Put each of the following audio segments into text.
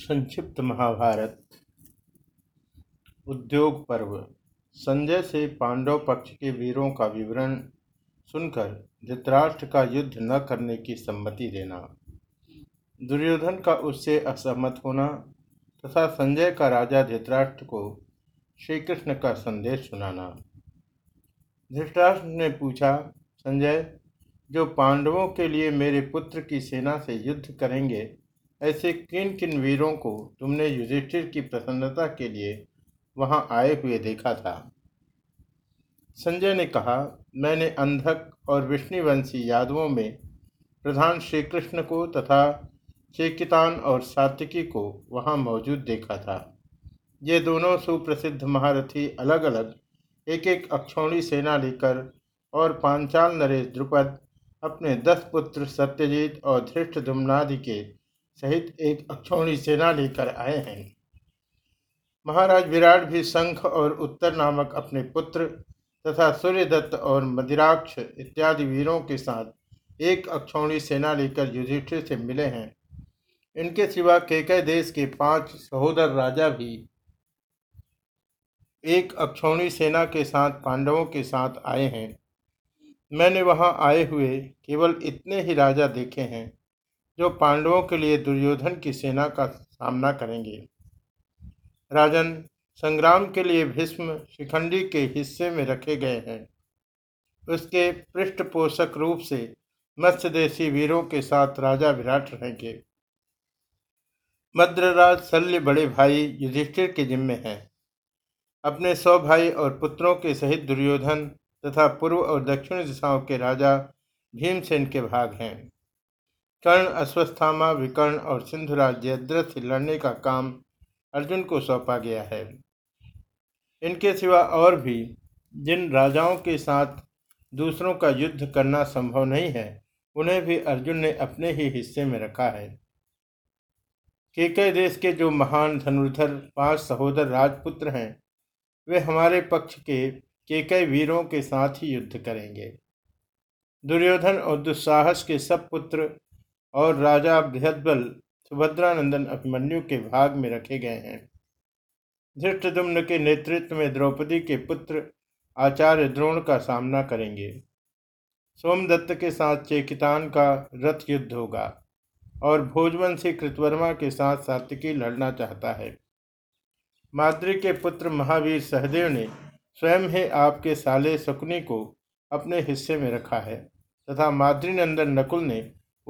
संक्षिप्त महाभारत, उद्योग पर्व। संजय से पांडव पक्ष के वीरों का विवरण सुनकर धृतराष्ट्र का युद्ध न करने की सम्मति देना, दुर्योधन का उससे असहमत होना तथा संजय का राजा धृतराष्ट्र को श्री कृष्ण का संदेश सुनाना। धृतराष्ट्र ने पूछा, संजय, जो पांडवों के लिए मेरे पुत्र की सेना से युद्ध करेंगे ऐसे किन किन वीरों को तुमने युधिष्ठिर की प्रसन्नता के लिए वहाँ आए हुए देखा था? संजय ने कहा, मैंने अंधक और विष्णुवंशी यादवों में प्रधान श्री कृष्ण को तथा चेकितान और सात्विकी को वहाँ मौजूद देखा था। ये दोनों सुप्रसिद्ध महारथी अलग अलग एक एक अक्षौणी सेना लेकर और पांचाल नरेश द्रुपद, अपने दस पुत्र सत्यजीत और धृष्ट दुमनादि के सहित एक अक्षौणी सेना लेकर आए हैं। महाराज विराट भी शंख और उत्तर नामक अपने पुत्र तथा सूर्यदत्त और मदिराक्ष इत्यादि वीरों के साथ एक अक्षौणी सेना लेकर युधिष्ठिर से मिले हैं। इनके सिवा केकय देश के पाँच सहोदर राजा भी एक अक्षौणी सेना के साथ पांडवों के साथ आए हैं। मैंने वहाँ आए हुए केवल इतने ही राजा देखे हैं। जो पांडवों के लिए दुर्योधन की सेना का सामना करेंगे। राजन संग्राम के लिए भीष्म शिखंडी के हिस्से में रखे गए हैं। उसके पृष्ठपोषक रूप से मत्स्यदेशी वीरों के साथ राजा विराट रहेंगे। मद्रराज शल्य बड़े भाई युधिष्ठिर के जिम्मे हैं। अपने सौ भाई और पुत्रों के सहित दुर्योधन तथा पूर्व और दक्षिण दिशाओं के राजा भीमसेन के भाग हैं। कर्ण अश्वस्थामा, विकर्ण और सिंधुराज जयद्रथ से लड़ने का काम अर्जुन को सौंपा गया है। इनके सिवा और भी जिन राजाओं के साथ दूसरों का युद्ध करना संभव नहीं है, उन्हें भी अर्जुन ने अपने ही हिस्से में रखा है। केकय देश के जो महान धनुर्धर, पाँच सहोदर राजपुत्र हैं, वे हमारे पक्ष के केकय वीरों के साथ ही युद्ध करेंगे। दुर्योधन और दुस्साहस के सब पुत्र और राजा बृहदबल सुभद्रानंदन अभिमन्यु के भाग में रखे गए हैं। धृष्टदुम्न के नेतृत्व में द्रौपदी के पुत्र आचार्य द्रोण का सामना करेंगे। सोमदत्त के साथ चेकितान का रथ युद्ध होगा और भोजवंशी कृतवर्मा के साथ सात्विकी लड़ना चाहता है। माद्री के पुत्र महावीर सहदेव ने स्वयं ही आपके साले शकुनी को अपने हिस्से में रखा है तथा माद्रीनंदन नकुल ने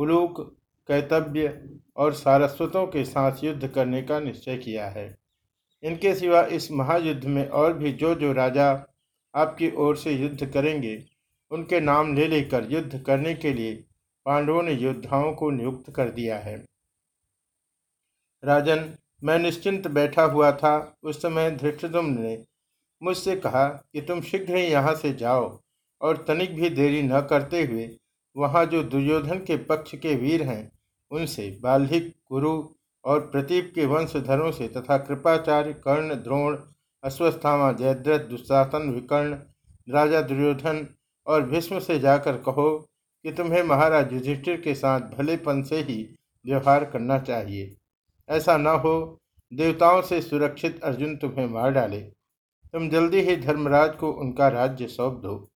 उलूक कैतव्य और सारस्वतों के साथ युद्ध करने का निश्चय किया है। इनके सिवा इस महायुद्ध में और भी जो जो राजा आपकी ओर से युद्ध करेंगे, उनके नाम ले लेकर युद्ध करने के लिए पांडवों ने योद्धाओं को नियुक्त कर दिया है। राजन, मैं निश्चिंत बैठा हुआ था। उस समय धृष्टुम ने मुझसे कहा कि तुम शीघ्र ही यहाँ से जाओ और तनिक भी देरी न करते हुए वहाँ जो दुर्योधन के पक्ष के वीर हैं, उनसे बाल्हिक गुरु और प्रतीप के वंशधरों से तथा कृपाचार्य कर्ण, द्रोण, अश्वस्थामा, जयद्रथ दुस्साहन विकर्ण, राजा दुर्योधन और भीष्म से जाकर कहो कि तुम्हें महाराज युधिष्ठिर के साथ भलेपन से ही व्यवहार करना चाहिए। ऐसा न हो, देवताओं से सुरक्षित अर्जुन तुम्हें मार डाले। तुम जल्दी ही धर्मराज को उनका राज्य सौंप दो।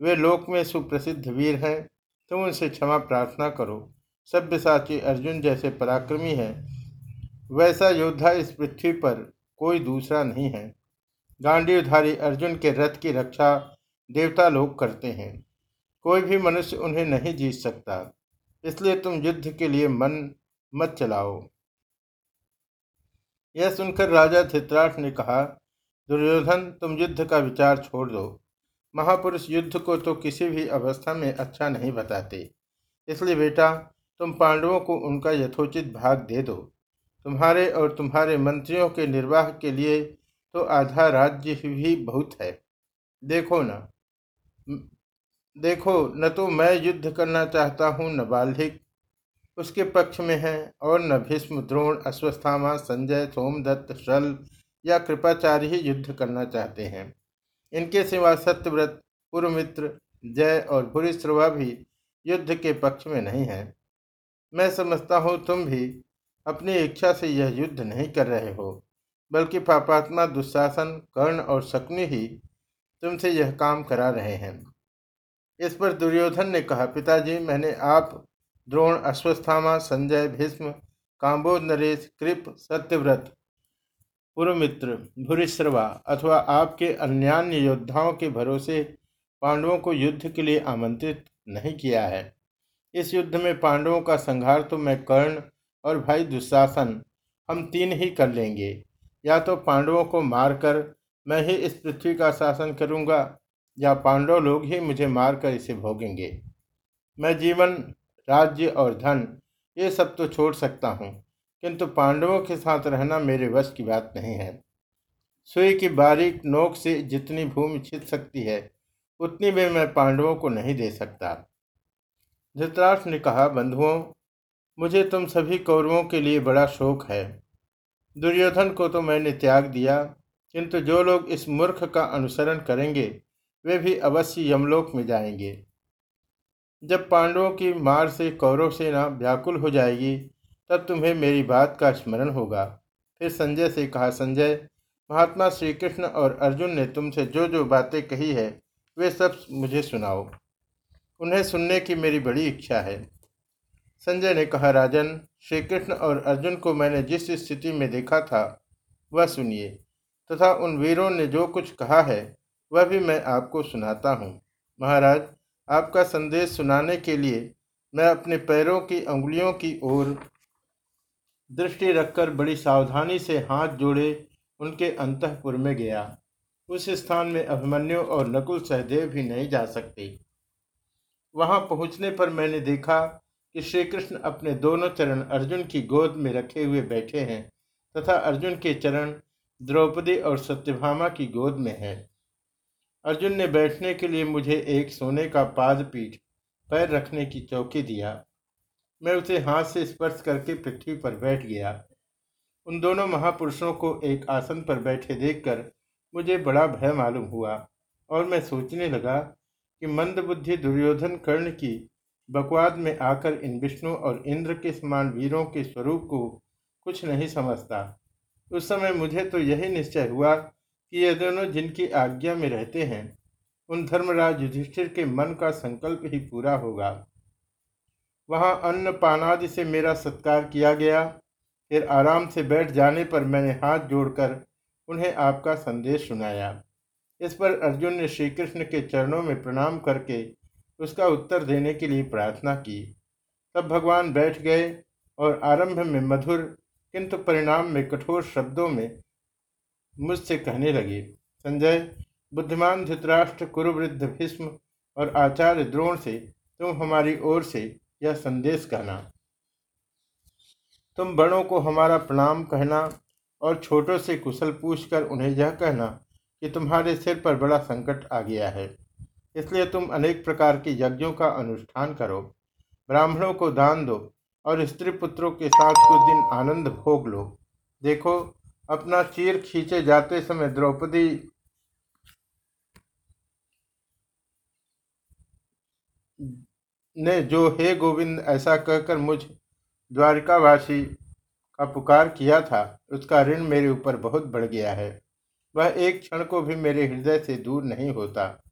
वे लोक में सुप्रसिद्ध वीर हैं तुम उनसे क्षमा प्रार्थना करो। सभ्यसाची अर्जुन जैसे पराक्रमी है। वैसा योद्धा इस पृथ्वी पर कोई दूसरा नहीं है। गांडीवधारी अर्जुन के रथ की रक्षा देवता लोग करते हैं। कोई भी मनुष्य उन्हें नहीं जीत सकता। इसलिए तुम युद्ध के लिए मन मत चलाओ। यह सुनकर राजा धित्राठ ने कहा, दुर्योधन, तुम युद्ध का विचार छोड़ दो। महापुरुष युद्ध को तो किसी भी अवस्था में अच्छा नहीं बताते। इसलिए बेटा, तुम पांडवों को उनका यथोचित भाग दे दो। तुम्हारे और तुम्हारे मंत्रियों के निर्वाह के लिए तो आधा राज्य भी बहुत है। देखो ना देखो, न तो मैं युद्ध करना चाहता हूँ, न बाल्हिक। उसके पक्ष में है, और न भीष्म, द्रोण, अश्वस्थामा, संजय, सोमदत्त, शल या कृपाचार्य ही युद्ध करना चाहते हैं। इनके सिवा सत्यव्रत पूर्वमित्र जय और भूरिश्रवा भी युद्ध के पक्ष में नहीं है। मैं समझता हूँ तुम भी अपनी इच्छा से यह युद्ध नहीं कर रहे हो, बल्कि पापात्मा, दुशासन, कर्ण और शकुनि ही तुमसे यह काम करा रहे हैं। इस पर दुर्योधन ने कहा, पिताजी, मैंने आप, द्रोण, अश्वस्थामा, संजय, भीष्म काम्बोज नरेश, कृप, सत्यव्रत पुरमित्र भूरिश्रवा अथवा आपके अन्यान्य योद्धाओं के भरोसे पांडवों को युद्ध के लिए आमंत्रित नहीं किया है। इस युद्ध में पांडवों का संहार तो मैं कर्ण और भाई दुशासन, हम तीन ही कर लेंगे। या तो पांडवों को मारकर मैं ही इस पृथ्वी का शासन करूँगा, या पांडव लोग ही मुझे मारकर इसे भोगेंगे। मैं जीवन, राज्य और धन, ये सब तो छोड़ सकता हूँ। किंतु पांडवों के साथ रहना मेरे वश की बात नहीं है। सुई की बारीक नोक से जितनी भूमि छिद सकती है, उतनी भी मैं पांडवों को नहीं दे सकता। धृतराष्ट्र ने कहा, बंधुओं, मुझे तुम सभी कौरवों के लिए बड़ा शोक है। दुर्योधन को तो मैंने त्याग दिया, किंतु जो लोग इस मूर्ख का अनुसरण करेंगे, वे भी अवश्य यमलोक में जाएँगे। जब पांडवों की मार से कौरव सेना व्याकुल हो जाएगी तब तुम्हें मेरी बात का स्मरण होगा। फिर संजय से कहा, संजय, महात्मा श्री कृष्ण और अर्जुन ने तुमसे जो जो बातें कही है, वे सब मुझे सुनाओ। उन्हें सुनने की मेरी बड़ी इच्छा है। संजय ने कहा, राजन श्री कृष्ण और अर्जुन को मैंने जिस स्थिति में देखा था, वह सुनिए। तथा उन वीरों ने जो कुछ कहा है, वह भी मैं आपको सुनाता हूँ। महाराज, आपका संदेश सुनाने के लिए मैं अपने पैरों की अंगुलियों की ओर दृष्टि रखकर बड़ी सावधानी से हाथ जोड़े उनके अंतपुर में गया। उस स्थान में अभिमन्यु और नकुल सहदेव भी नहीं जा सकते। वहाँ पहुँचने पर मैंने देखा कि श्री कृष्ण अपने दोनों चरण अर्जुन की गोद में रखे हुए बैठे हैं तथा अर्जुन के चरण द्रौपदी और सत्यभामा की गोद में हैं। अर्जुन ने बैठने के लिए मुझे एक सोने का पाद पीठ पैर रखने की चौकी दिया। मैं उसे हाथ से स्पर्श करके पृथ्वी पर बैठ गया। उन दोनों महापुरुषों को एक आसन पर बैठे देखकर मुझे बड़ा भय मालूम हुआ और मैं सोचने लगा कि मंदबुद्धि दुर्योधन कर्ण की बकवाद में आकर इन विष्णु और इंद्र के समान वीरों के स्वरूप को कुछ नहीं समझता। उस समय मुझे तो यही निश्चय हुआ कि ये दोनों जिनकी आज्ञा में रहते हैं, उन धर्मराज युधिष्ठिर के मन का संकल्प ही पूरा होगा। वहाँ अन्न पानादि से मेरा सत्कार किया गया। फिर आराम से बैठ जाने पर मैंने हाथ जोड़कर उन्हें आपका संदेश सुनाया। इस पर अर्जुन ने श्री कृष्ण के चरणों में प्रणाम करके उसका उत्तर देने के लिए प्रार्थना की। तब भगवान बैठ गए और आरंभ में मधुर, किंतु परिणाम में कठोर शब्दों में मुझसे कहने लगे, संजय, बुद्धिमान धृतराष्ट्र, कुरुवृद्ध भीष्म और आचार्य द्रोण से, तुम हमारी ओर से यह संदेश कहना। तुम बड़ों को हमारा प्रणाम कहना और छोटों से कुशल पूछकर उन्हें यह कहना कि तुम्हारे सिर पर बड़ा संकट आ गया है। इसलिए तुम अनेक प्रकार के यज्ञों का अनुष्ठान करो, ब्राह्मणों को दान दो और स्त्री पुत्रों के साथ कुछ दिन आनंद भोग लो। देखो, अपना चीर खींचे जाते समय द्रौपदी ने जो हे गोविंद ऐसा कहकर मुझ द्वारिकावासी का पुकार किया था, उसका ऋण मेरे ऊपर बहुत बढ़ गया है। वह एक क्षण को भी मेरे हृदय से दूर नहीं होता।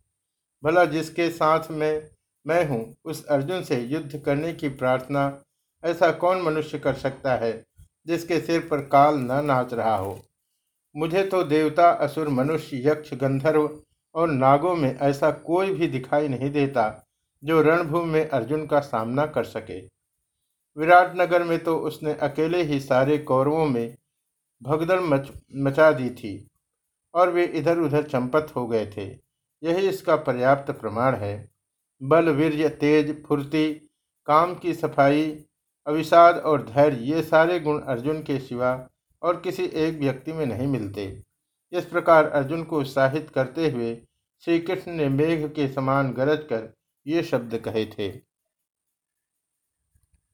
भला जिसके साथ में मैं हूँ, उस अर्जुन से युद्ध करने की प्रार्थना ऐसा कौन मनुष्य कर सकता है, जिसके सिर पर काल न नाच रहा हो? मुझे तो देवता, असुर, मनुष्य, यक्ष, गंधर्व और नागों में ऐसा कोई भी दिखाई नहीं देता। जो रणभूमि में अर्जुन का सामना कर सके। विराटनगर में तो उसने अकेले ही सारे कौरवों में भगदड़ मच, मचा दी थी और वे इधर उधर चंपत हो गए थे। यही इसका पर्याप्त प्रमाण है। बल, वीर्य, तेज, फुर्ती, काम की सफ़ाई अविषाद और धैर्य, ये सारे गुण अर्जुन के सिवा और किसी एक व्यक्ति में नहीं मिलते। इस प्रकार अर्जुन को उत्साहित करते हुए श्री कृष्ण ने मेघ के समान गरज कर ये शब्द कहे थे।